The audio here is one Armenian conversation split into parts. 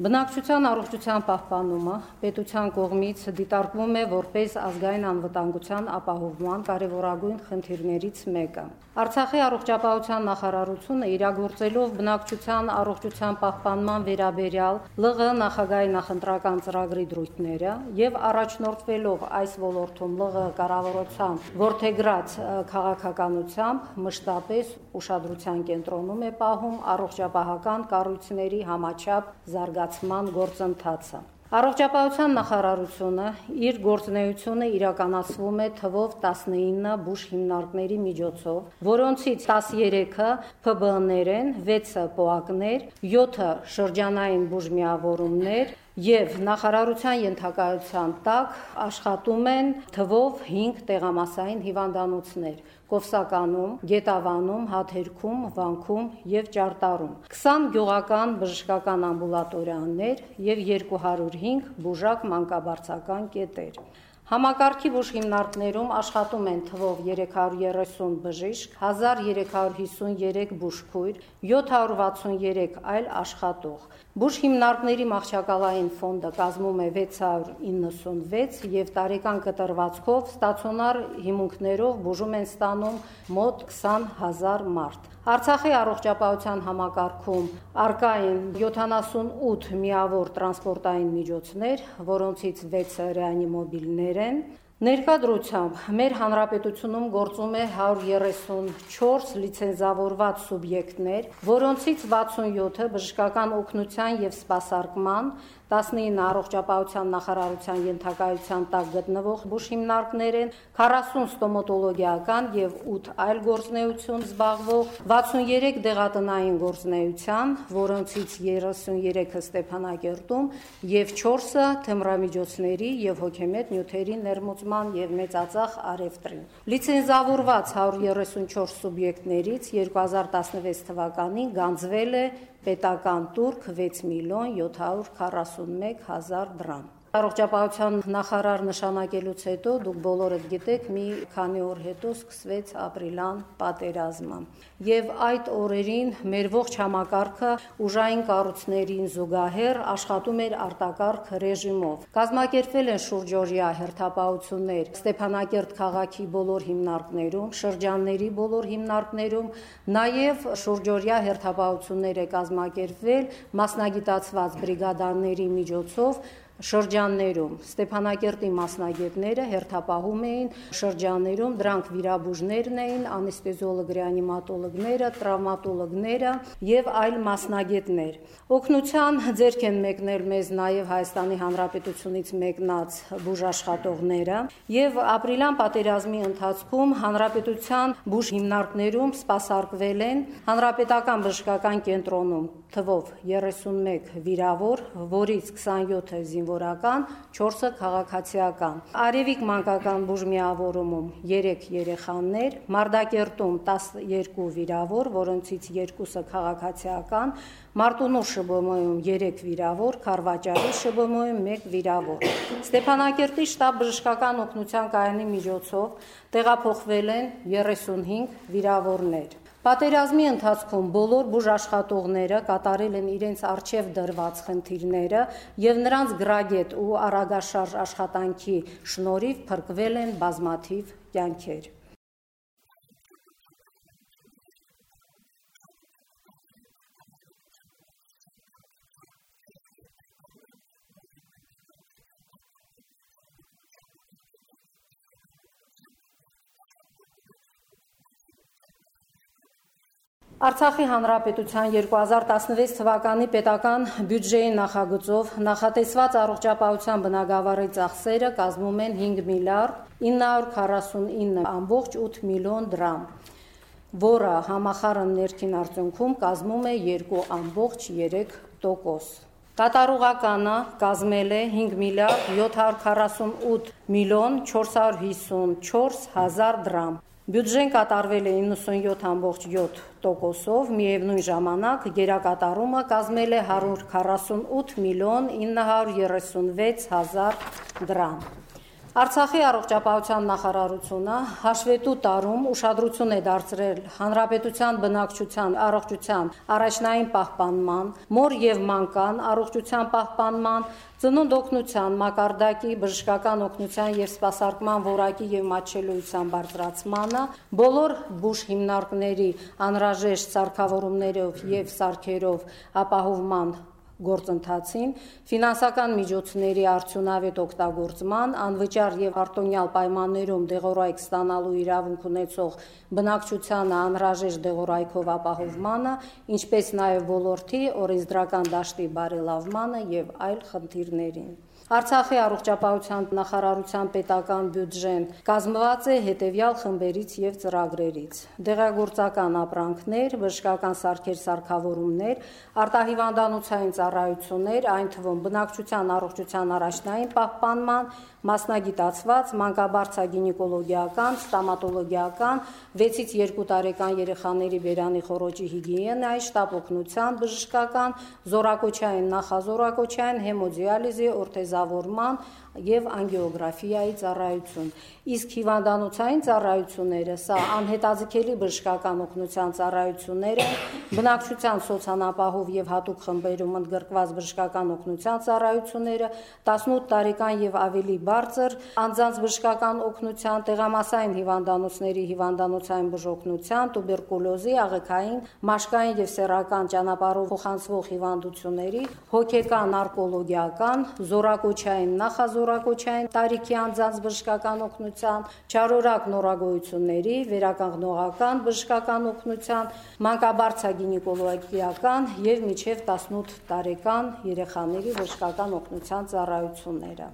Բնակչության առողջության պահպանումը պետության կողմից դիտարկվում է որպես ազգային անվտանգության ապահովման կարևորագույն խնդիրներից մեկը։ Արցախի առողջապահության նախարարությունը իրագործելով բնակչության առողջության պահպանման վերաբերյալ ԼՂ նախագահի նախընտրական ծրագրի դրույթները եւ առաջնորդվելով այս ոլորտում ԼՂ կառավարության որթեգրած քաղաքականությամբ մշտապես ուշադրության կենտրոնում է պահում առողջապահական կառույցների համաչափ զարգացման գործընթացը։ Առողջապահության նախարարությունը իր գործունեությունը իրականացվում է թվով 19 բուժ հիմնարկների միջոցով, որոնցից 13-ը ՓԲԸ-ներ են, 6-ը ՊՕԱԿ-ներ, 7-ը շրջանային բուժմիավորումներ եւ նախարարության ենթակայության տակ աշխատում են թվով 5 տեղամասային հիվանդանոցներ՝ Կովսականում, Գետավանում, Հաթերքում, Վանքում եւ Ճարտարում, 20 գյուղական բժշկական ամբուլատորիաներ եւ 205 բուժակ մանկաբարձական կետեր։ Համակարգի բուժ հիմնարկներում աշխատում են թվով 330 բժիշկ, 1353 բուժքույր, 763 այլ աշխատող։ Բուժ հիմնարկների մահճակալային ֆոնդը կազմում է 696 եւ տարեկան կտրվածքով ստացիոնար հիմունքներով բուժում են ստանում մոտ 20000 մարդ։ Արցախի առողջապահության համակարգում արկային 78 միավոր տրանսպորտային միջոցներ, որոնցից 6-ը ռեանիմոբիլներ են, Ներկա դրությամբ մեր հանրապետությունում գործում է 134 լիցենզավորված սուբյեկտներ, որոնցից 67-ը բժշկական օգնության եւ սպասարկման, 19 առողջապահության նախարարության ենթակայության տակ գտնվող բուժ հիմնարկներ են, 40 ստոմատոլոգիական եւ 8 այլ գործնեություն զբաղվող, 63 դեղատնային գործնեության, որոնցից 33-ը Ստեփանակերտում եւ 4-ը թմրամիջոցների եւ հոգեմետ նյութերի ներմուծման եւ մեծածախ արևտրին։ Լիցենզավորված 134 սուբյեկտներից 2016 թվականին գանձվել է պետական տուրք 6 միլիոն 741 հազար դրամ։ Առողջապահության նախարար նշանակելուց հետո դուք բոլորդ գիտեք, մի քանի օր հետո սկսվեց ապրիլյան պատերազմը։ Եվ այդ օրերին մեր ողջ համակարգը ուժային կառույցներին զուգահեռ աշխատում էր արտակարգ ռեժիմով։ Կազմակերպվել են շուրջօրյա հերթապահություններ Ստեփանակերտ քաղաքի բոլոր հիմնարկներում, շրջանների բոլոր հիմնարկներում, նաև շուրջօրյա հերթապահություններ է կազմակերպվել մասնագիտացված բրիգադաների միջոցով շրջաններում Ստեփանակերտի մասնագետները հերթապահում էին շրջաններում, դրանք վիրաբուժներն էին, անեստեզիոլոգ ռեանիմատոլոգները, տրավմատոլոգները եւ այլ մասնագետներ։ Օգնության ձեռք են մեկնել մեզ նաեւ Հայաստանի Հանրապետությունից մեկնած բուժաշխատողները եւ ապրիլյան պատերազմի ընթացքում Հանրապետության բուժ հիմնարկներում սպասարկվել են Հանրապետական բժշկական կենտրոնում թվով 31 վիրավոր, որից 27-ը զինվորական, 4-ը քաղաքացիական։ Արևիկ մանկական բուժմիավորումում 3 երեխաներ, Մարտակերտում 12 վիրավոր, որոնցից 2-ը քաղաքացիական, Մարտունու ՇԲՄ-ում 3 վիրավոր, Խարվաճարի ՇԲՄ-ում 1 վիրավոր։ Ստեփանակերտի շտաբ բժշկական օգնության կայանի միջոցով տեղափոխվել են 35 վիրավորներ։ Պատերազմի ընթացքում բոլոր բուժաշխատողները կատարել են իրենց արժև դրված խնդիրները եւ նրանց գրագետ ու արագաշարժ աշխատանքի շնորհիվ փրկվել են բազմաթիվ կյանքեր։ Արցախի հանրապետության 2016 թվականի պետական բյուջեի նախագծով նախատեսված առողջապահության բնագավառի ծախսերը կազմում են 5 միլիարդ 949.8 միլիոն դրամ, որը համախառն ներքին արդյունքում կազմում է 2.3%։ Կատարողականը կազմել է 5 միլիարդ 748 միլիոն 454 հազար դրամ, Բյուջեն կատարվել է 97.7%-ով, միևնույն ժամանակ գերակատարումը կազմել է 148 միլիոն 936 հազար դրամ։ Արցախի առողջապահության նախարարությունը հաշվետու տարում ուշադրություն է դարձրել հանրապետության բնակչության առողջության առաջնային պահպանման, մոր եւ մանկան առողջության պահպանման, ծնունդ օգնության, մակարդակի, բժշկական օգնության եւ սպասարկման որակի եւ մատչելիության բարձրացմանը, բոլոր բուժ հիմնարկների անհրաժեշտ սարքավորումներով եւ սարքերով ապահովման գործընթացին, ֆինանսական միջոցների արդյունավետ օգտագործման, անվճար եւ արտոնյալ պայմաններում դեղորայք ստանալու իրավունք ունեցող բնակչությանը անհրաժեշտ դեղորայքով ապահովմանը, ինչպես նաեւ ոլորտի օրենսդրական դաշտի բարելավմանը եւ այլ խնդիրներին։ Արցախի առողջապահության նախարարության պետական բյուջեն կազմված է հետևյալ խմբերից եւ ծրագրերից. դեղագործական ապրանքներ, բժշկական սարքեր, սարքավորումներ, արտահիվանդանոցային ծառայություններ, այն թվում բնակչության առողջության առաջնային պահպանման, մասնագիտացված մանկաբարձագինեկոլոգիական, ստամատոլոգիական, 6-ից 2 տարեկան երեխաների բերանի խորոճի հիգիենայի, շտապ օգնության, բժշկական, զորակոչային, նախազորակոչային, հեմոդիալիզի, օրթեզավորման եւ անգիոգրաֆիայի ծառայություն։ Իսկ հիվանդանոցային ծառայությունները, սա անհետաձգելի բժշկական օգնության ծառայությունները, բնակչության սոցիալապահով եւ հատուկ խմբերում ընդգրկված բժշկական օգնության ծառայությունները, 18 տարեկան եւ ավելի բարձր անձանց բժշկական օգնության, տեղամասային հիվանդանոցների հիվանդանոցային բուժօգնության, տուբերկուլոզի, աղեքային, մաշկային եւ սեռական ճանապարհով փոխանցվող հիվանդությունների, հոգեկան, նարկոլոգիական, զորակոչային նախազոր զորակոչային տարիքի անձանց բժշկական օգնության, չարորակ նորագոյությունների, վերականգնողական բժշկական օգնության, մանկաբարձագինեկոլոգիական եւ միջև 18 տարեկան երեխաների բժշկական օգնության ծառայությունները։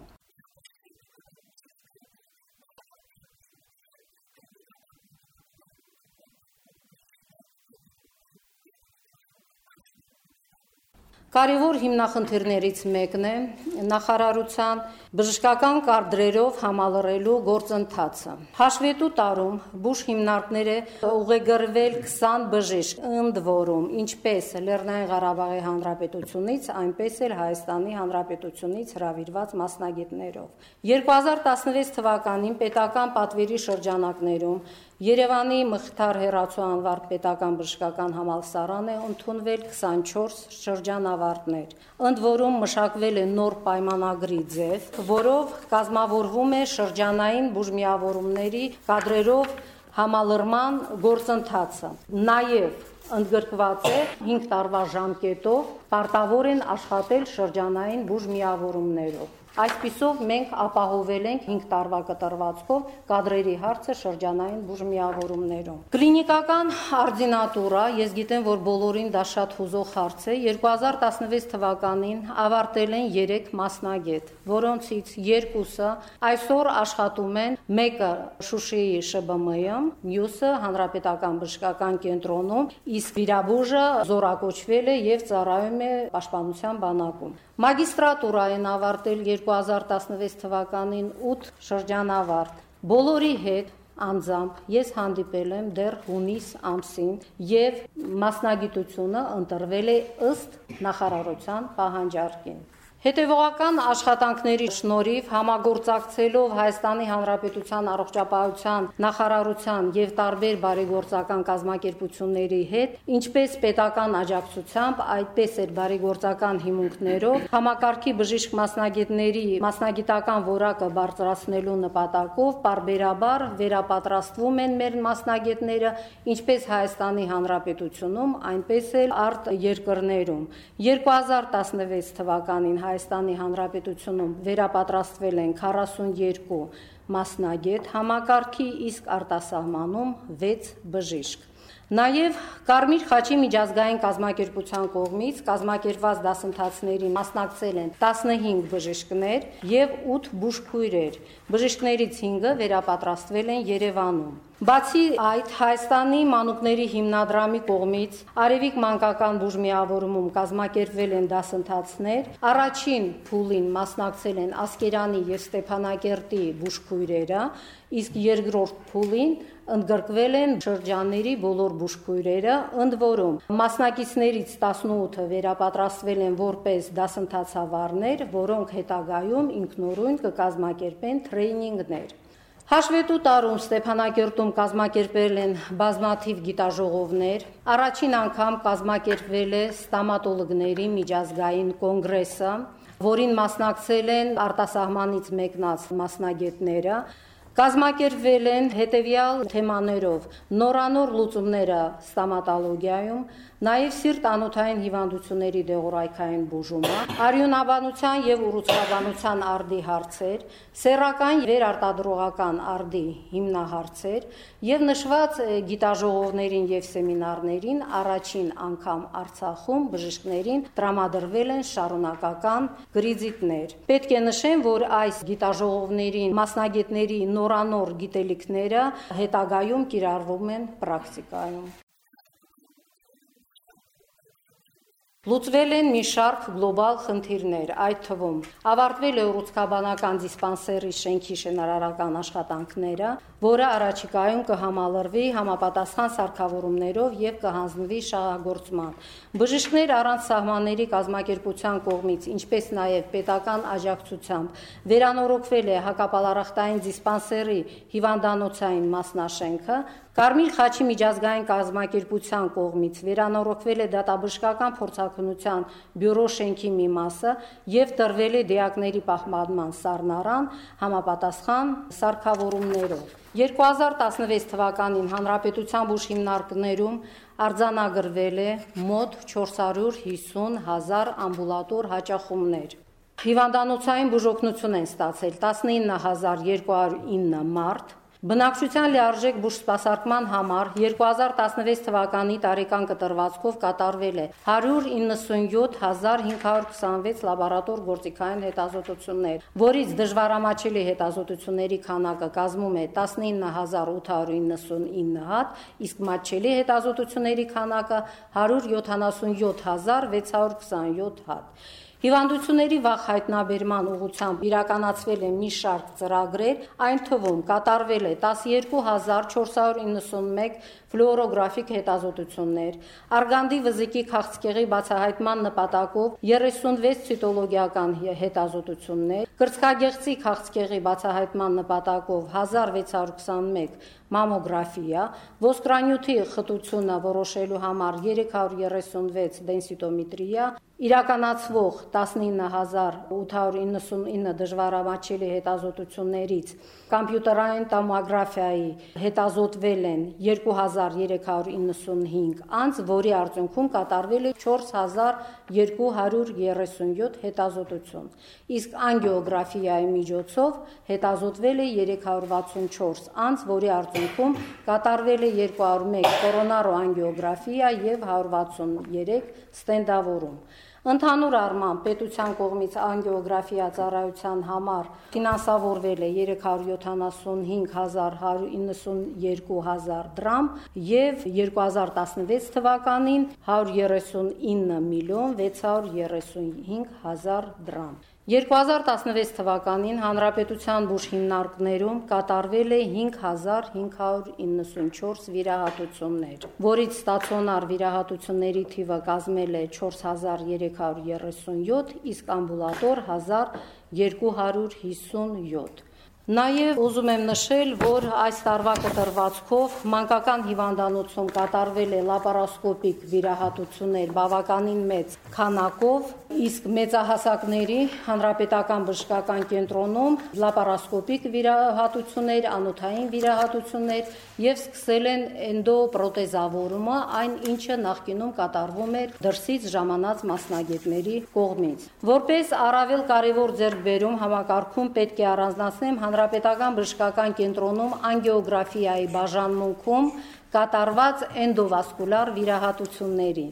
Կարևոր հիմնախնդիրներից մեկն է նախարարության բժշկական կարդրերով համալրելու գործընթացը։ Հաշվետու տարում բուժ հիմնարկները ուղեգրվել 20 բժիշկ, ընդ որում ինչպես Լեռնային Ղարաբաղի Հանրապետությունից, այնպես էլ Հայաստանի Հանրապետությունից հրավիրված մասնագետներով։ 2016 թվականին պետական պատվերի շրջանակներում Երևանի Մխիթար Հերացու անվարտ պետական բժշկական համալսարան է ընդունվել 24 շրջանավարտներ, ընդ որում մշակվել է նոր պայմանագրի ձև, որով կազմավորվում է շրջանային բուժմիավորումների կադրերով համալրման գործընթացը։ Նաև ընդգրկված է 5 տարվա ժամկետով պարտավոր են աշխատել շրջանային բուժմիավորումներով։ Այսպիսով մենք ապահովել ենք 5 տարվա կտրվածքով կադրերի հարցը շրջանային բուժմիավորումներում։ Կլինիկական արձինատուրա, ես գիտեմ, որ բոլորին դա շատ հուզող հարց է, 2016 թվականին ավարտել են 3 մասնագետ, որոնցից երկուսը այսօր աշխատում են, մեկը Շուշիի ՇԲՄ-ում, մյուսը Հանրապետական բժշկական կենտրոնում, իսկ վիրաբուժը զորակոչվել է եւ ծառայում է Պաշտպանության բանակում։ Մագիստրատուրա են ավարտել 2016 թվականին 8 շրջանավարտ։ Բոլորի հետ անձամբ ես հանդիպել եմ դեռ հունիս ամսին եւ մասնագիտությունը ընտրվել է ըստ նախարարության պահանջարկին։ Հետևողական աշխատանքների շնորհիվ համագործակցելով Հայաստանի Հանրապետության առողջապահության նախարարության եւ տարբեր բարեգործական կազմակերպությունների հետ, ինչպես պետական աջակցությամբ, այդպես էլ բարեգործական հիմունքներով համակարգի բժիշկ մասնագետների մասնագիտական որակը բարձրացնելու նպատակով բարբերաբար վերապատրաստվում են մեր մասնագետները, ինչպես Հայաստանի Հանրապետությունում, այնպես էլ արտ երկրներում։ 2016 թվականին հայ Հայաստանի Հանրապետությունում վերապատրաստվել են 42 մասնագետ համակարգի, իսկ արտասահմանում 6 բժիշկ։ Նաև Կարմիր խաչի միջազգային կազմակերպության կողմից կազմակերպված դասընթացների մասնակցել են 15 բժիշկներ եւ 8 բուժքույրեր։ Բժիշկներից 5-ը վերապատրաստվել են Երևանում։ Բացի այդ, Հայաստանի մանուկների հիմնադրամի կողմից Արևիկ մանկական բուժմիավորումում կազմակերպվել են դասընթացներ։ Առաջին փուլին մասնակցել են Ասկերանի եւ Ստեփանակերտի բուժքույրերը, իսկ երկրորդ փուլին ընդգրկվել են շրջանների բոլոր բուժքույրերը, ընդ որում մասնակիցներից 18-ը վերապատրաստվել են որպես դասընթացավարներ, որոնք հետագայում ինքնուրույն կկազմակերպեն տրեյնինգներ։ Հաշվետու տարում Ստեփանակերտում կազմակերպել են բազմաթիվ գիտաժողովներ։ Առաջին անգամ կազմակերպվել է ստամատոլոգների միջազգային կոնգրեսը, որին մասնակցել են արտասահմանից մեկնած մասնագետները, Կազմակերպվել են հետևյալ թեմաներով. նորանոր լուծումները ստամատոլոգիայում, նաև սիրտ-անոթային հիվանդությունների դեղորայքային բուժումը, արյունաբանության եւ ուռուցքաբանության արդի հարցեր, սեռական վերարտադրողական արդի հիմնահարցեր եւ նշված գիտաժողովներին եւ սեմինարներին առաջին անգամ Արցախում բժիշկներին տրամադրվել են շարունակական գրիզիտներ։ Պետք է նշեմ, որ այս գիտաժողովներին մասնագետների նորանոր գիտելիքները հետագայում կիրառվում են պրակտիկայում։ Լուծվել են մի շարք գլոբալ խնդիրներ, այդ թվում ավարտվել է ուռուցքաբանական դիսպանսերի շենքի շինարարական աշխատանքները, որը առաջիկայում կհամալրվի համապատասխան սարքավորումներով եւ կհանձնվի շահագործման։ Բժիշկներ առանց սահմանների կազմակերպության կողմից, ինչպես նաեւ պետական աջակցությամբ վերանորոգվել է հակապալարախտային դիսպանսերի հիվանդանոցային մասնաշենքը, Կարմիր խաչի միջազգային կազմակերպության կողմից վերանորոգվել է դատաբժշկական փորձակնության բյուրո շենքի մի մասը եւ տրվել է դիակների պահպանման սառնարան համապատասխան սարքավորումներով։ 2016 թվականին հանրապետության բուժ հիմնարկներում արձանագրվել է մոտ 450 հազար ամբուլատոր հաճախումներ։ Հիվանդանոցային բուժօգնություն են ստացել 19209 մարդ, Բնակչության լիարժեք բուժսպասարկման համար 2016 թվականի տարեկան կտրվածքով կատարվել է 197526 լաբորատոր գործիքային հետազոտություններ, որից դժվարամատչելի հետազոտությունների քանակը կազմում է 19899 հատ, իսկ մատչելի հետազոտությունների քանակը 177627 հատ։ Հիվանդությունների վաղ հայտնաբերման ուղղությամբ իրականացվել է մի շարք ծրագրեր, այն թվում կատարվել է 12491 ֆլուորոգրաֆիկ հետազոտություններ, արգանդի վզիկի քաղցկեղի բացահայտման նպատակով 36 ցիտոլոգիական հետազոտություններ, կրծքագեղձի քաղցկեղի բացահայտման նպատակով 1621 մամոգրաֆիա, ոսկրանյութի խտությունը որոշելու համար 336 դենսիտոմետրիա, իրականացվող 19899 դժվարամատչելի հետազոտություններից կամպյուտերային տոմոգրաֆիայի հետազոտվել են 2395 անձ, որի արդյունքում կատարվել է 4237 հետազոտություն։ Իսկ անգիոգրաֆիայի միջոցով հետազոտվել է 364 անձ, որի արդյունքում կատարվել է 201 կորոնարո անգիոգրաֆիա եւ 163 ստենդավորում։ Ընդհանուր առմամբ պետության կողմից անգեոգրաֆիա ծառայության համար ֆինանսավորվել է 375192 դրամ եւ 2016 թվականին 139 միլիոն 635 հազար դրամ։ 2016 թվականին հանրապետության բուժ հիմնարկներում կատարվել է 5594 վիրահատություններ, որից ստացիոնար վիրահատությունների թիվը կազմել է 4337, իսկ ամբուլատոր 1257։ Նաև ուզում եմ նշել, որ այս տարվա կտրվածքով մանկական հիվանդանոցում կատարվել է լապարասկոպիկ վիրահատություններ բավականին մեծ քանակով, իսկ մեծահասակների հանրապետական բժշկական կենտրոնում լապարասկոպիկ վիրահատություններ, անոթային վիրահատություններ եւ սկսել են էնդոպրոթեզավորումը, այն ինչը նախկինում կատարվում էր դրսից ժամանած մասնագետների կողմից։ Որպես առավել կարևոր ձեռքբերում համակարգում պետք է առանձնացնեմ հանրապետական բժշկական կենտրոնում անգեոգրաֆիայի բաժանմունքում կատարված էնդովասկուլար վիրահատությունների։